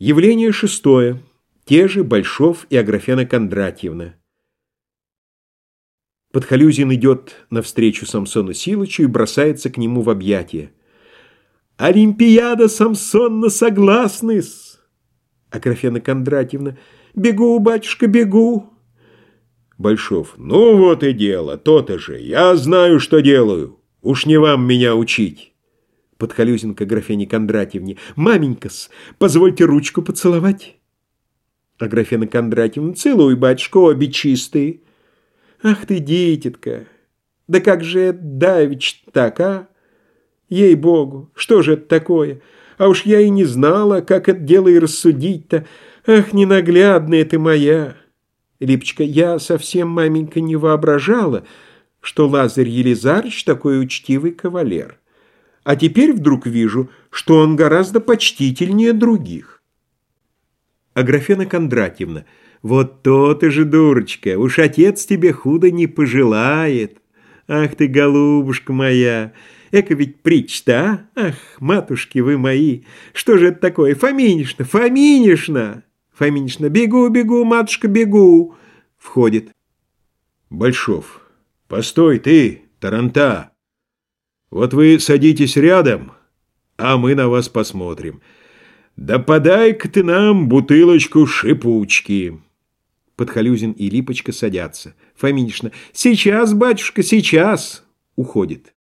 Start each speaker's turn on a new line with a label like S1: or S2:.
S1: Явление шестое. Те же Большов и Аграфена Кондратьевна. Подхалюзин идет навстречу Самсону Силычу и бросается к нему в объятия. «Олимпиада, Самсонна, согласны-с!» Аграфена Кондратьевна. «Бегу, батюшка, бегу!»
S2: Большов. «Ну вот и дело, то-то же. Я знаю, что делаю. Уж не вам меня учить».
S1: Подхалюзин к Аграфене Кондратьевне. «Маменька-с, позвольте ручку поцеловать». Аграфена Кондратьевна. «Целуй, батюшка, обе чистые». «Ах ты, дитятка! Да как же это давич так, а? Ей-богу, что же это такое? А уж я и не знала, как это дело и рассудить-то. Ах, ненаглядная ты моя!» Липочка, я совсем, маменька, не воображала, что Лазарь Елизарыч такой учтивый кавалер. А теперь вдруг вижу, что он гораздо почтительнее других. Аграфена Кондратьевна, вот то ты же, дурочка, уж отец тебе худо не пожелает. Ах ты, голубушка моя, эка ведь притча, а? Ах, матушки вы мои, что же это такое? Фоминишна, Фоминишна! Фоминишна, бегу, бегу, матушка, бегу. Входит.
S2: Большов, постой ты, Таранта. Вот вы садитесь рядом, а мы на вас посмотрим. Да подай-ка ты нам бутылочку шипучки.
S1: Подхалюзин и Липочка садятся. Фоминишна. Сейчас, батюшка, сейчас. Уходит.